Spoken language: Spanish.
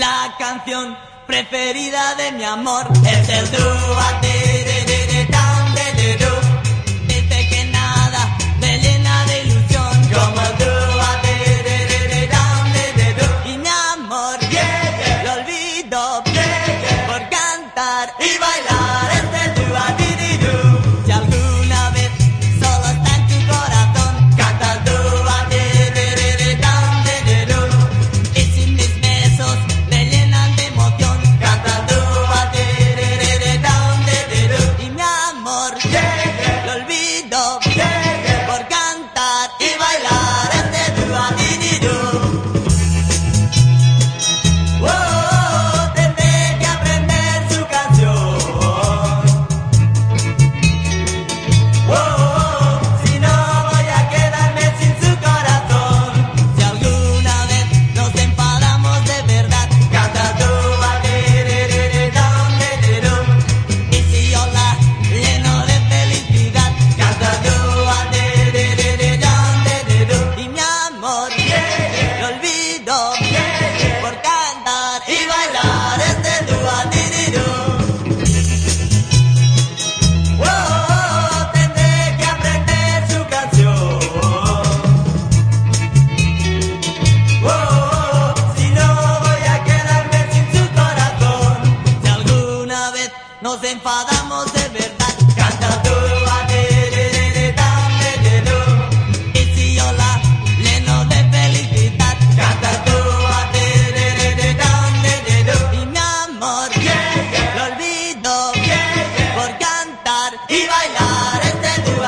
La canción preferida de mi amor es el dúo nos enfadamos de verdad. Canta tú, a de, dame de Y si yo la lleno de felicidad. Canta tú, a dame de Y mi amor, lo olvido por cantar y bailar. Este tú